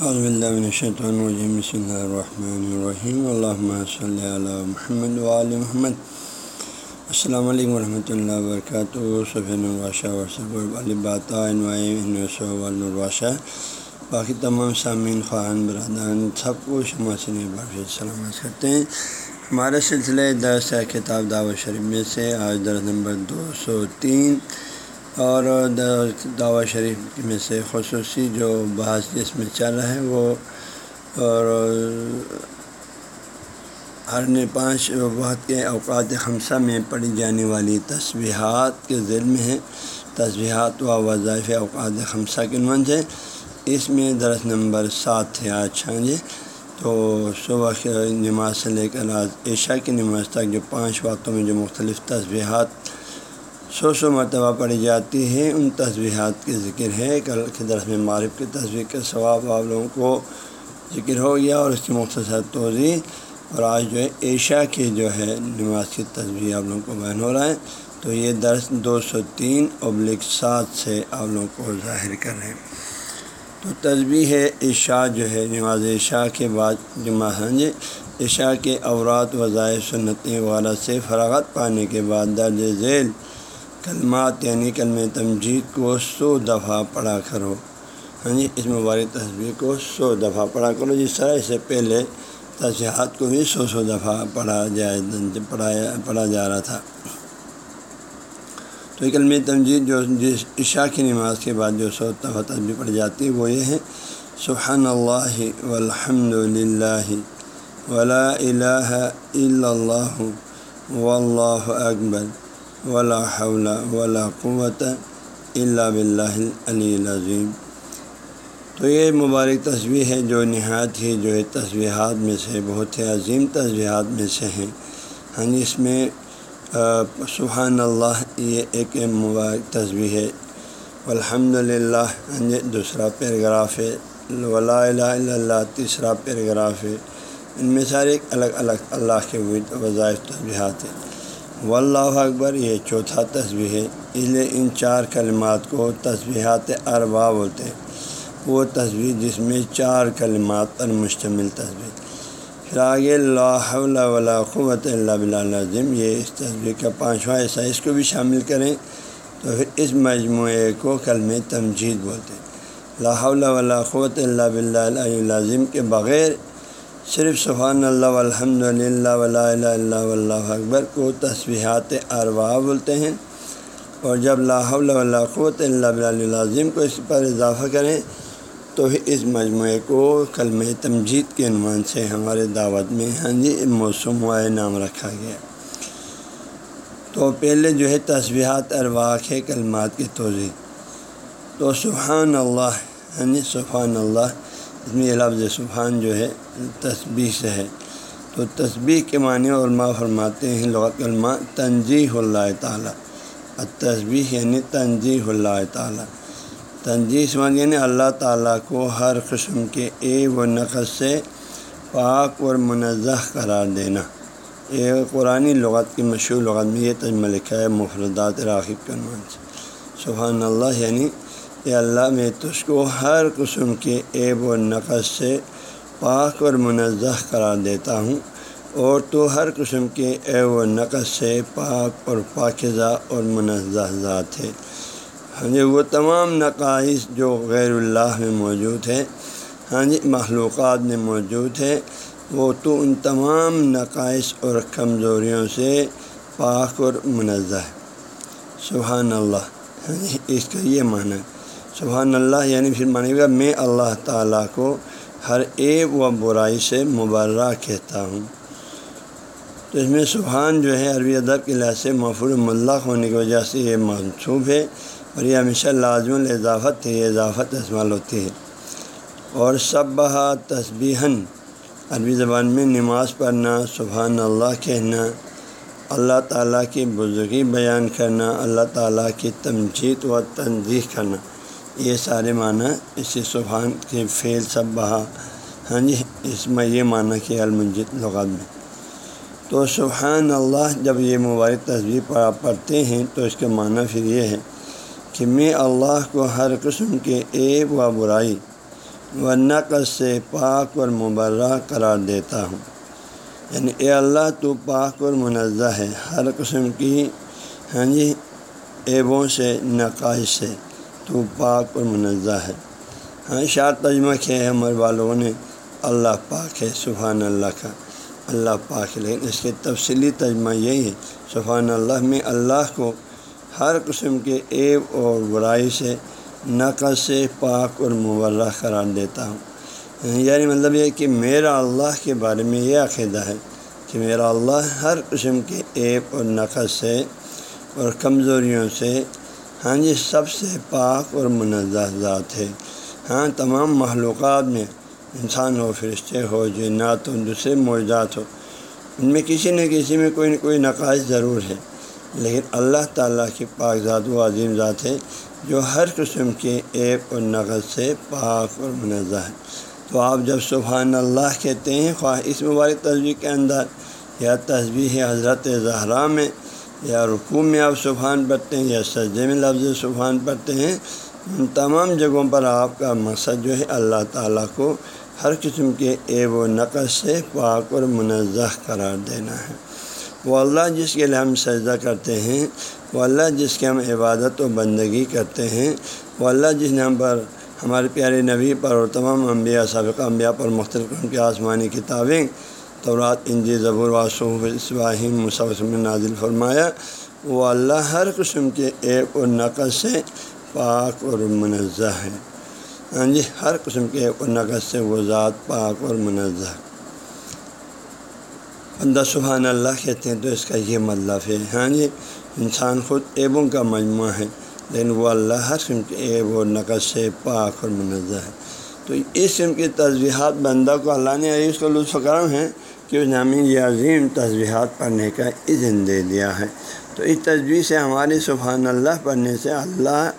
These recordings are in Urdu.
بسم اللہ الرحمن الرحیم اللہ صلی علی محمد وعلی محمد. السلام علیکم ورحمۃ اللہ وبرکاتہ صفین الباشہ ورثب الباشہ باقی تمام سامعین، خواہان برادان سب کو شمع سے سلامت کرتے ہیں۔ ہمارے سلسلے درس کتاب دعوت شریف میں سے آج درس نمبر دو سو تین۔ اور دعوت شریف میں سے خصوصی جو بحث جس میں چل رہا ہے وہ، اور ہر نے پانچ وقت کے اوقات خمسہ میں پڑھی جانے والی تصویحات کے ذیل میں ہے تصویحات و وظائف اوقات خمسہ کے عنوان سے اس میں درس نمبر سات تھے آج ہاں جی تو صبح نماز سے لے کر آج عشاء کی نماز تک جو پانچ وقتوں میں جو مختلف تصویحات سو سو مرتبہ پڑھی جاتی ہے ان تصویرات کے ذکر ہے کل کے درس میں معرف کی تصویر کے ثواب آپ لوگوں کو ذکر ہو گیا اور اس کی مختصر توضیع اور آج جو ہے عیشا کی جو ہے نماز کی تصویر آپ لوگوں کو بیان ہو رہا ہے۔ تو یہ درس دو سو تین ابلک سات سے آپ لوگوں کو ظاہر کر رہے ہیں۔ تو تصویر ہے عشاء جو ہے، نماز عشاء کے بعد جمعہ ہاں جی عشاء کے اورات وظائف سنتیں وغیرہ سے فراغت پانے کے بعد درج ذیل کلمات یعنی کلم تمجید کو سو دفعہ پڑھا کرو۔ ہاں جی اس مبارک تصویر کو سو دفعہ پڑھا کرو، جس طرح اس سے پہلے تصویرات کو بھی سو سو دفعہ پڑھا جائے پڑھایا، پڑھا جا رہا تھا۔ تو یہ کلم تمجید جو جس عشاء کی نماز کے بعد جو سو دفعہ تصویر پڑھی جاتی ہے، وہ یہ ہے سبحان اللہ والحمد للہ ولا الہ الا اللہ، واللہ اکبر۔ ولا حول ولا قوت اللہ بلّہ علی العظیم۔ تو یہ مبارک تصویر ہے جو نہایت ہی جو ہے تصویرات میں سے بہت ہی عظیم تصویرات میں سے ہیں۔ ہاں جی، اس میں سبحان اللہ، یہ ایک مبارک تصویر ہے۔ الحمد للہ ہاں جی، دوسرا پیراگراف ہے۔ ولا الہ الا اللہ، تیسرا پیراگراف ہے۔ ان میں سارے الگ الگ اللہ کے وظائف تصویرات ہیں۔ واللہ اکبر، یہ چوتھا تصویر ہے۔ اس لیے ان چار کلمات کو تصویرات اربا بولتے ہیں۔ وہ تصویر جس میں چار کلمات پر مشتمل تصویر پھر آگے اللہ ولا قوت اللہ بلّم یہ اس تصویر کا پانچواں ایسا اس کو بھی شامل کریں تو پھر اس مجموعے کو کلم تمجید بولتے ہیں۔ لا ولا قوت اللہ بلّہ کے بغیر صرف سبحان اللہ الحمد للہ ولا اللہ اللہ اکبر کو تصویحات اروا بولتے ہیں اور جب لاہ اللہ قوت اللہ العظیم کو اس پر اضافہ کریں تو اس مجموعے کو کلم تمجید کے عنوان سے ہمارے دعوت میں ہاں جی موسم و نام رکھا گیا۔ تو پہلے جو ہے تصویحات ارواق ہے کلمات کی توضیع تو سبحان اللہ ہاں جی سبحان اللہ۔ اس میں یہ لفظ سبحان جو ہے، تسبیح سے ہے۔ تو تسبیح کے معنی علماء فرماتے ہیں، لغت علماء تنظیح اللہ تعالیٰ۔ تصبیح یعنی تنظیح اللہ تعالیٰ۔ تنظیح سمجھ یعنی اللہ تعالیٰ کو ہر قسم کے اے و نقص سے پاک اور منزہ قرار دینا۔ یہ قرآن لغت کی مشہور لغت میں یہ تجمہ لکھا ہے، مفردات راغب کے عنوان سے۔ سبحان اللہ یعنی کہ اللہ میں تجھ کو ہر قسم کے عیب و نقص سے پاک اور منزہ قرار دیتا ہوں اور تو ہر قسم کے عیب و نقص سے پاک اور پاکزہ اور منزہ ذات ہے۔ ہاں جی وہ تمام نقائص جو غیر اللہ میں موجود ہے ہاں جی معلومات میں موجود ہے وہ تو ان تمام نقائص اور کمزوریوں سے پاک اور منزہ ہے۔ سبحان اللہ۔ ہاں جی اس کا یہ معنی ہے۔ سبحان اللہ یعنی پھر مانے گا میں اللہ تعالیٰ کو ہر ایک و برائی سے مبرہ کہتا ہوں۔ تو اس میں سبحان جو ہے، عربی ادب کے لحاظ سے محفوظ ملق ہونے کی وجہ سے یہ منصوب ہے اور یہ ہمیشہ لازم الاضافت ہے یہ اضافت استعمال ہوتی ہے۔ اور سب بہا تصبیحن عربی زبان میں نماز پڑھنا سبحان اللہ کہنا، اللہ تعالیٰ کی بزرگی بیان کرنا، اللہ تعالیٰ کی تمجید و تنظیح کرنا۔ یہ سارے معنی اسی سبحان کے فعل سب بہا۔ ہاں جی اس میں یہ معنی کہ المنجد لغات میں۔ تو سبحان اللہ، جب یہ مبارک تصویر پڑھا پڑھتے ہیں، تو اس کا معنی پھر یہ ہے کہ میں اللہ کو ہر قسم کے عیب و برائی و نقص سے پاک اور مبرہ قرار دیتا ہوں۔ یعنی اے اللہ، تو پاک اور منزہ ہے، ہر قسم کی ہاں جی ایبوں سے نقائش سے۔ تو پاک اور منزہ ہے۔ ہاں شاعر تجمہ کیا ہے ہمارے والوں نے؟ اللہ پاک ہے، سبحان اللہ کا۔ اللہ پاک ہے، لیکن اس کے تفصیلی تجمہ یہی ہے۔ سبحان اللہ میں اللہ کو ہر قسم کے ایب اور برائی سے نقص سے پاک اور مورہ قرار دیتا ہوں۔ ہاں، یعنی مطلب یہ کہ میرا اللہ کے بارے میں یہ عقیدہ ہے کہ میرا اللہ ہر قسم کے ایب اور نقص سے اور کمزوریوں سے ہاں جی سب سے پاک اور منزہ ذات ہے۔ ہاں تمام معلومات میں انسان ہو، فرشتے ہو، جنات ہو، دوسرے موجودات ہو، ان میں کسی نہ کسی میں کوئی نہ کوئی نقائص ضرور ہے۔ لیکن اللہ تعالیٰ کی پاک ذات و عظیم ذات ہے جو ہر قسم کے ایپ اور نقد سے پاک اور منظہ ہے۔ تو آپ جب سبحان اللہ کہتے ہیں، خواہ اس مبارک تصویر کے اندر یا تصویر حضرت زہرا میں یا رقوم میں آپ سبحان پڑھتے ہیں یا سجدے میں لفظ سبحان پڑھتے ہیں، ان تمام جگہوں پر آپ کا مقصد جو ہے اللہ تعالیٰ کو ہر قسم کے ایب و نقص سے پاک اور منزہ قرار دینا ہے۔ وہ اللہ جس کے لیے ہم سجدہ کرتے ہیں، وہ اللہ جس کے ہم عبادت و بندگی کرتے ہیں، وہ اللہ جس نے ہم پر، ہمارے پیارے نبی پر اور تمام انبیاء سابقہ انبیاء پر مختلف ان کے آسمانی کتابیں تورات انجی زبور واسوف اسواہیم مصوثم نازل فرمایا، وہ اللہ ہر قسم کے ایب و نقص سے پاک اور منزہ ہے۔ ہاں جی ہر قسم کے ایب و نقص سے وہ ذات پاک اور منزہ بندہ سبحان اللہ کہتے ہیں تو اس کا یہ مطلب ہے۔ ہاں جی انسان خود ایبوں کا مجموعہ ہے، لیکن وہ اللہ ہر قسم کے ایب و نقص سے پاک اور منظہ ہے۔ تو اس قسم کی تصویحات بندہ کو اللہ نے اس کو لطف کرم ہے کہ اس نامی یہ عظیم تصویحات پڑھنے کا اذن دے دیا ہے۔ تو اس تصویر سے ہماری سبحان اللہ پڑھنے سے اللہ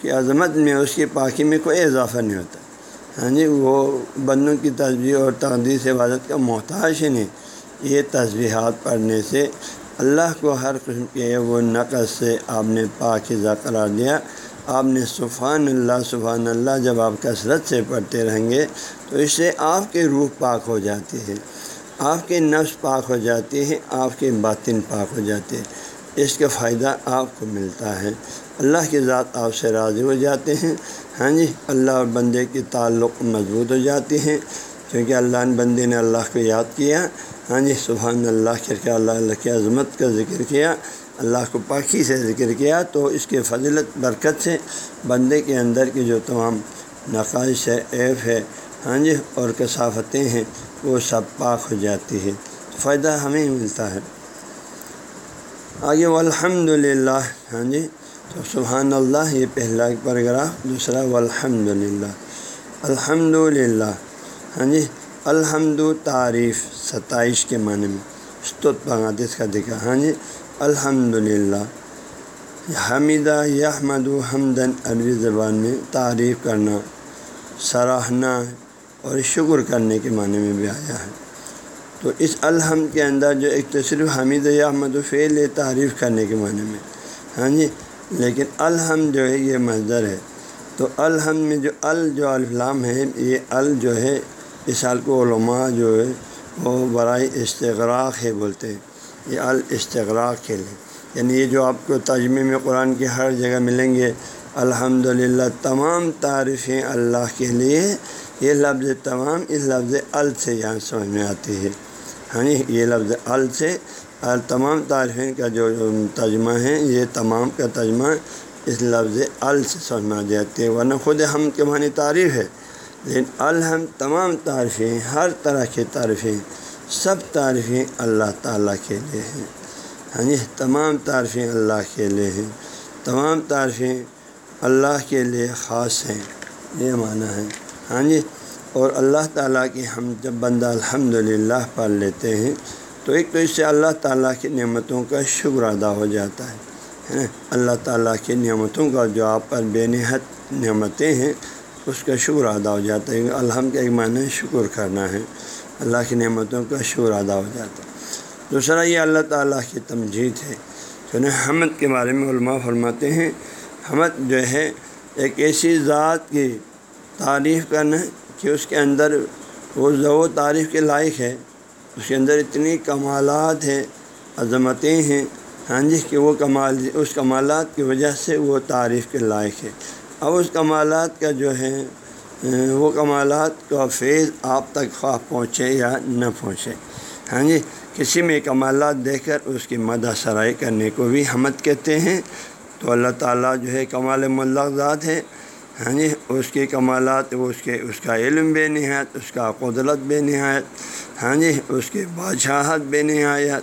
کی عظمت میں اس کی پاکی میں کوئی اضافہ نہیں ہوتا۔ ہاں جی وہ بندوں کی تصویر اور تقدیس عبادت کا محتاج ہی نہیں۔ یہ تصویحات پڑھنے سے اللہ کو ہر قسم کے وہ نقص سے آپ نے پاکزہ قرار دیا۔ آپ نے سبحان اللہ سبحان اللہ جب آپ کثرت سے پڑھتے رہیں گے تو اس سے آپ کے روح پاک ہو جاتی ہے آپ کے نفس پاک ہو جاتی ہے آپ کے باطن پاک ہو جاتے ہیں۔ اس کا فائدہ آپ کو ملتا ہے۔ اللہ کی ذات آپ سے راضی ہو جاتے ہیں۔ ہاں جی اللہ اور بندے کی تعلق مضبوط ہو جاتے ہیں۔ کیونکہ اللہ نے بندے نے اللہ کو یاد کیا۔ ہاں جی سبحان اللہ، کر کے اللہ اللہ کی عظمت کا ذکر کیا۔ اللہ کو پاکی سے ذکر کیا تو اس کے فضلت، برکت سے بندے کے اندر کی جو تمام نقائش ہے ایف ہے ہاں جی اور کثافتیں ہیں، وہ سب پاک ہو جاتی ہے فائدہ ہمیں ملتا ہے۔ آگے والحمد للہ ہاں جی تو سبحان اللہ یہ پہلا پیراگراف دوسرا والحمد للہ الحمد للہ ہاں جی الحمد تعریف ستائش کے معنی میں۔ استط کا دکھا ہاں جی الحمد للہ حمیدہ یحمد حمدن عربی زبان میں تعریف کرنا، سراہنا اور شکر کرنے کے معنی میں بھی آیا ہے۔ تو اس الحمد کے اندر جو ایک تو صرف حمید احمد و فعل تعریف کرنے کے معنی میں۔ ہاں جی لیکن الحمد جو ہے، یہ مزدر ہے۔ تو الحمد میں جو ال جو الفلام ہے، یہ ال جو ہے، اس سال کو علماء جو ہے، وہ برائے استغراق ہے بولتے ہیں۔ یہ الاستغراق کے لیے۔ یعنی یہ جو آپ کو تجمے میں قرآن کی ہر جگہ ملیں گے الحمد تمام تعریفیں اللہ کے لیے۔ یہ لفظ تمام، اس لفظ ال سے یہاں سمجھ میں آتی ہے۔ ہاں یہ لفظ ال سے تمام تعریفیں کا جو ترجمہ ہے یہ تمام کا ترجمہ اس لفظ ال سے سمجھ میں آ جاتی ہے ورنہ خود ہم کے معنی تعریف ہے۔ لیکن الحم تمام تعریفیں، ہر طرح کی تعریفیں سب تعریفیں اللہ تعالیٰ کے لیے ہیں۔ ہاں جی تمام تعریفیں اللہ کے لیے ہیں۔ تمام تعریفیں اللہ کے لیے خاص ہیں، یہ معنی ہے۔ ہاں جی اور اللہ تعالیٰ کی ہم جب بندہ الحمد للہ پڑھ لیتے ہیں، تو ایک تو اس سے اللہ تعالیٰ کی نعمتوں کا شکر ادا ہو جاتا ہے۔ اللہ تعالیٰ کی نعمتوں کا جو آپ پر بے نہت نعمتیں ہیں، اس کا شکر ادا ہو جاتا ہے۔ الحمد کا ایک معنی شکر کرنا ہے۔ اللہ کی نعمتوں کا شکر ادا ہو جاتا ہے۔ دوسرا، یہ اللہ تعالیٰ کی تمجید ہے۔ جو حمد کے بارے میں علماء فرماتے ہیں، حمد جو ہے ایک ایسی ذات کی تعریف کرنا کہ اس کے اندر وہ ضو تعریف کے لائق ہے۔ اس کے اندر اتنی کمالات ہیں، عظمتیں ہیں۔ ہاں جی کہ وہ کمال، اس کمالات کی وجہ سے وہ تعریف کے لائق ہے۔ اب اس کمالات کا جو ہے ہاں، وہ کمالات کا فیض آپ تک خواہ پہنچے یا نہ پہنچے۔ ہاں جی کسی میں کمالات دیکھ کر اس کی مدح سرائی کرنے کو بھی حمد کہتے ہیں۔ تو اللہ تعالیٰ جو ہے کمال ذات ہے۔ ہاں جی اس کے کمالات، اس کے، اس کا علم بے نہایت، اس کا قدرت بے نہایت۔ ہاں جی اس کے بادشاہت بے نہایت۔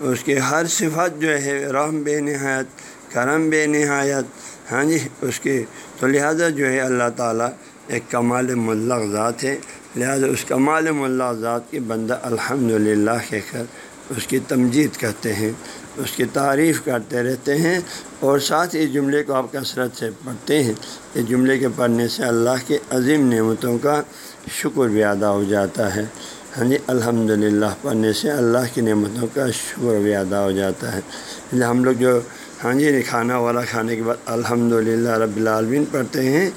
اس کے ہر صفت جو ہے رحم بے نہایت، کرم بے نہایت۔ ہاں جی اس کے تو لہٰذا جو ہے اللہ تعالیٰ ایک کمال ملغ ذات ہے۔ لہٰذا اس کمال ملغ ذات کی بندہ الحمد للہ کہہ کر اس کی تمجید کرتے ہیں، اس کی تعریف کرتے رہتے ہیں اور ساتھ ہی جملے کو آپ کثرت سے پڑھتے ہیں۔ اس جملے کے پڑھنے سے اللہ کے عظیم نعمتوں کا شکر بھی ادا ہو جاتا ہے۔ ہاں جی الحمد للہ پڑھنے سے اللہ کی نعمتوں کا شکر بھی ادا ہو جاتا ہے۔ ہاں جی، ہم لوگ جو ہاں جی کھانا والا کھانے کے بعد الحمد للہ رب العالمین پڑھتے ہیں۔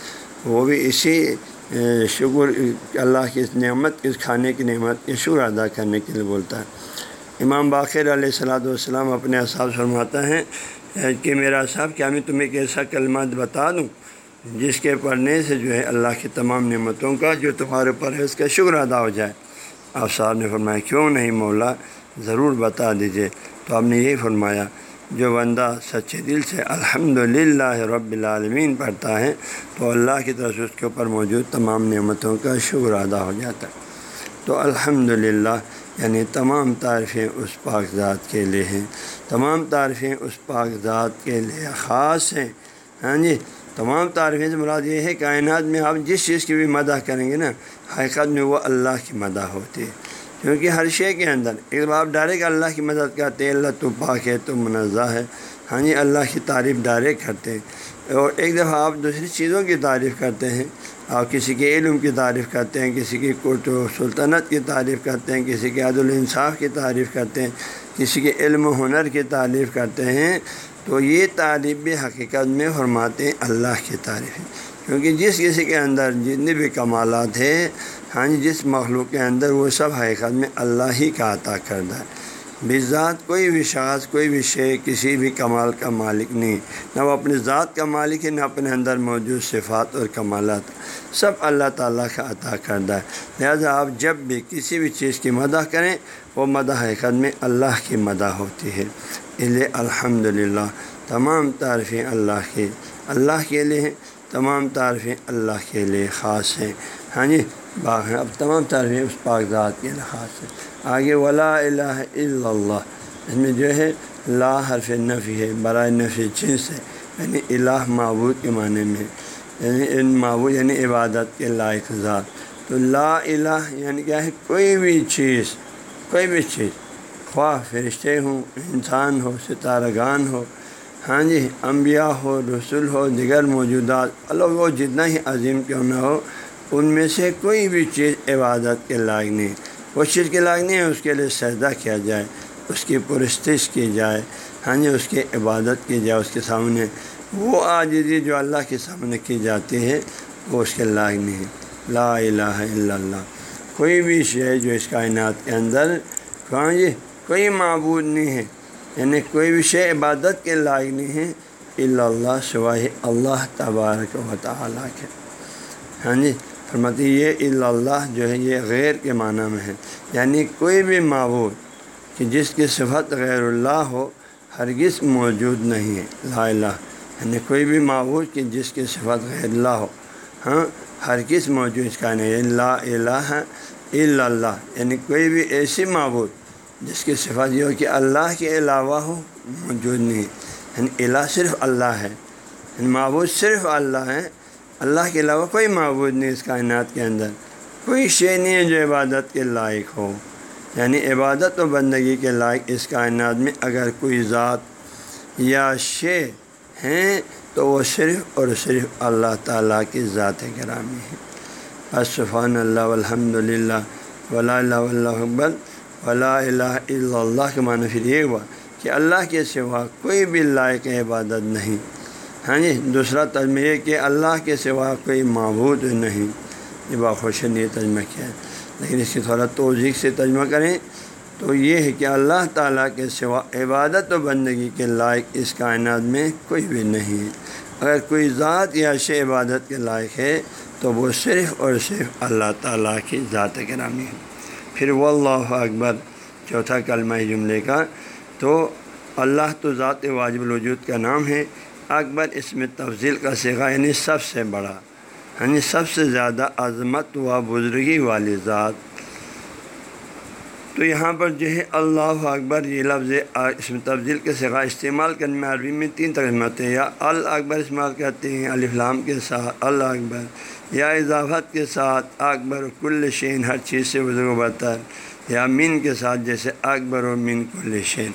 وہ بھی اسی شکر، اللہ کی اس نعمت، اس کھانے کی نعمت کے شکر ادا کرنے کے لیے بولتا ہے۔ امام باخر علیہ السلاۃ والسلام اپنے احساس فرماتا ہے کہ میرا صاحب کیا میں تمہیں ایک ایسا کلمات بتا دوں جس کے پڑھنے سے جو ہے اللہ کی تمام نعمتوں کا، جو تمہارے اوپر ہے، اس کا شکر ادا ہو جائے؟ آپ صاحب نے فرمایا، کیوں نہیں مولا؟ ضرور بتا دیجیے تو آپ نے یہی فرمایا جو بندہ سچے دل سے الحمد للہ رب العالمین پڑھتا ہے، تو اللہ کی طرف سے اس کے اوپر موجود تمام نعمتوں کا شکر ادا ہو جاتا ہے۔ تو الحمد للہ یعنی تمام تعریفیں اس پاک ذات کے لیے ہیں۔ تمام تعریفیں اس پاک ذات کے لیے خاص ہیں۔ ہاں جی تمام تعریفیں سے مراد یہ ہے، کائنات میں آپ جس چیز کی بھی مدح کریں گے نا، حقیقت میں وہ اللہ کی مدح ہوتی ہے۔ کیونکہ ہر شے کے اندر ایک بار آپ ڈائریکٹ اللہ کی مدد کرتے ہیں، اللہ تو پاک ہے، تو منزہ ہے۔ ہاں جی اللہ کی تعریف ڈائریکٹ کرتے ہیں۔ اور ایک دفعہ آپ دوسری چیزوں کی تعریف کرتے ہیں۔ آپ کسی کے علم کی تعریف کرتے ہیں، کسی کی کوٹ و سلطنت کی تعریف کرتے ہیں، کسی کے عدل انصاف کی تعریف کرتے ہیں، کسی کے علم و ہنر کی تعریف کرتے ہیں۔ تو یہ تعریف بھی حقیقت میں فرماتے ہیں اللہ کی تعریف ہے۔ کیونکہ جس کسی کے اندر جتنے بھی کمالات ہیں ہاں جی جس مخلوق کے اندر وہ سب حقیقت میں اللہ ہی کا عطا کردہ ہے۔ بھی ذات کوئی بھی شخص، کوئی بھی شے، کسی بھی کمال کا مالک نہیں۔ نہ وہ اپنی ذات کا مالک ہے، نہ اپنے اندر موجود صفات اور کمالات۔ سب اللہ تعالیٰ کا عطا کردہ ہے۔ لہٰذا آپ جب بھی کسی بھی چیز کی مدح کریں، وہ مدح حقیقت میں اللہ کی مدح ہوتی ہے۔ اس لیے الحمد للہ تمام تعریفیں اللہ کی اللہ کے لیے ہیں، تمام تعریفیں اللہ کے لیے خاص ہیں۔ ہاں جی باغ ہیں اب تمام تعریفیں اس پاک ذات کے لیے خاص آگے ولا الہ الا اللہ اس میں جو ہے، لا حرف نفی ہے، برائے نفی جنس ہے یعنی الہ معبود کے معنی میں۔ یعنی ان معبود یعنی عبادت کے لائق ذات۔ تو لا الہ یعنی کیا ہے؟ کوئی بھی چیز، کوئی بھی چیز۔ خواہ فرشتے ہوں، انسان ہو، ستارہ گان ہو۔ ہاں جی انبیاء ہو، رسول ہو، دیگر موجودات، اللہ وہ جتنا ہی عظیم کیوں نہ ہو ان میں سے کوئی بھی چیز عبادت کے لائق نہیں۔ وہ چیز کے لائق نہیں ہے، اس کے لیے سجدہ کیا جائے، اس کی پرستش کی جائے ہاں جی اس کی عبادت کی جائے، اس کے سامنے وہ آجزی جو اللہ کے سامنے کی جاتی ہے، وہ اس کے لائق نہیں ہے۔ لا الہ الا اللہ۔ کوئی بھی شے جو اس کائنات کے اندر ہاں جی کوئی معبود نہیں ہے یعنی کوئی بھی شے عبادت کے لائق نہیں ہے، الا اللہ سوائے اللہ تبارک و تعالیٰ کے۔ ہاں جی فرماتی یہ اللہ جو ہے، یہ غیر کے معنی میں ہے۔ یعنی کوئی بھی معبود کہ جس کی صفت غیر اللہ ہو، ہرگز موجود نہیں ہے۔ لا الہ۔ یعنی کوئی بھی معبود کہ جس کی صفت غیر اللہ ہو ہاں ہرگز موجود اس کا نہیں لا الہ الا اللہ۔ یعنی کوئی بھی ایسی معبود جس کی صفت یہ ہو کہ اللہ کے علاوہ ہو، موجود نہیں یعنی الہ صرف اللہ ہے۔ یعنی معبود صرف اللہ ہے اللہ کے علاوہ کوئی معبود نہیں اس کائنات کے اندر۔ کوئی شے نہیں ہے جو عبادت کے لائق ہو۔ یعنی عبادت و بندگی کے لائق اس کائنات میں اگر کوئی ذات یا شے ہیں تو وہ صرف اور صرف اللہ تعالیٰ کی ذات گرامی ہے۔ اصفان اللہ الحمد للہ۔ ولا اللہ اکبر۔ ولا الہ الا اللہ کے معنی پھر یہ ہوا کہ اللہ کے سوا کوئی بھی لائق عبادت نہیں۔ ہاں جی دوسرا تجمہ یہ کہ اللہ کے سوا کوئی معبود نہیں۔ یہ باخوش نے یہ ترجمہ کیا ہے۔ لیکن اس کی تھوڑا توضیق سے ترجمہ کریں تو یہ ہے کہ اللہ تعالیٰ کے سوا عبادت و بندگی کے لائق اس کائنات میں کوئی بھی نہیں ہے۔ اگر کوئی ذات یا شے عبادت کے لائق ہے تو وہ صرف اور صرف اللہ تعالیٰ کی ذات گرامی ہے۔ پھر وہ اللہ اکبر، چوتھا کلمہ جملے کا تو اللہ تو ذات واجب الوجود کا نام ہے۔ اکبر اس میں تفضیل کا سگا یعنی سب سے بڑا یعنی سب سے زیادہ عظمت و بزرگی والی ذات۔ تو یہاں پر جو ہے اللہ اکبر یہ لفظ اس میں تفضیل کے سگا استعمال کرنے میں عربی میں تین ترجمت ہیں، یا الاکبر استعمال کرتے ہیں الفلام کے ساتھ اللہ اکبر، یا اضافت کے ساتھ، اکبر کل شین ہر چیز سے بزرگ و برتر، یا من کے ساتھ جیسے اکبر و من کل شین،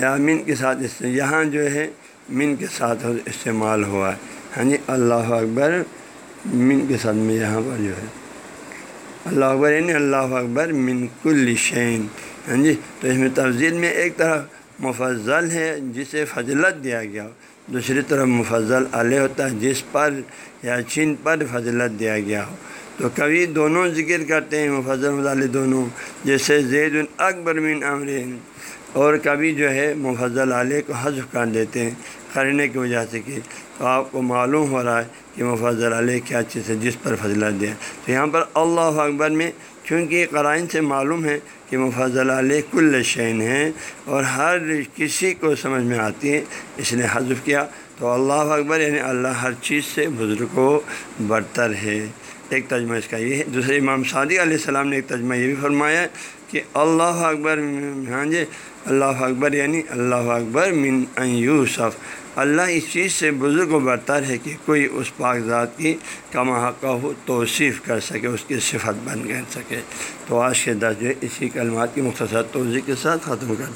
یا من کے ساتھ یہاں جو ہے من کے ساتھ استعمال ہوا ہے۔ ہاں جی اللہ اکبر من کے ساتھ میں یہاں پر جو ہے۔ اللہ اکبر یعنی اللہ اکبر من کل شین ہاں جی تو اس میں تفضیل میں ایک طرف مفضل ہے جسے فضلت دیا گیا ہو دوسری طرف مفضل علیہ ہوتا ہے جس پر یا چین پر فضلت دیا گیا۔ ہو تو کبھی دونوں ذکر کرتے ہیں، مفضل مضال دونوں، جیسے زید اکبر من امرین۔ اور کبھی جو ہے مفضل علیہ کو حذف کر دیتے ہیں۔ کرنے کی وجہ سے کہ تو آپ کو معلوم ہو رہا ہے کہ مفضل علیہ کیا چیز ہے، جس پر فضلت دیا تو یہاں پر اللہ اکبر میں چونکہ قرائن سے معلوم ہے کہ مفضل علیہ کل شعین ہیں اور ہر کسی کو سمجھ میں آتی ہے، اس نے حذف کیا۔ تو اللہ اکبر یعنی اللہ ہر چیز سے بزرگ و برتر ہے۔ ایک ترجمہ اس کا یہ ہے۔ دوسرے امام صادق علیہ السلام نے ایک ترجمہ یہ بھی فرمایا کہ اللہ اکبر ہاں جی اللہ اکبر یعنی اللہ اکبر من یوسف۔ اللہ اس چیز سے بزرگ و برتر ہے کہ کوئی اس پاک ذات کی کما حق ہو، توصیف کر سکے، اس کی صفت بن کر سکے۔ تو آج کے درجے اسی کلمات کی مختصر توضیع کے ساتھ ختم کرتے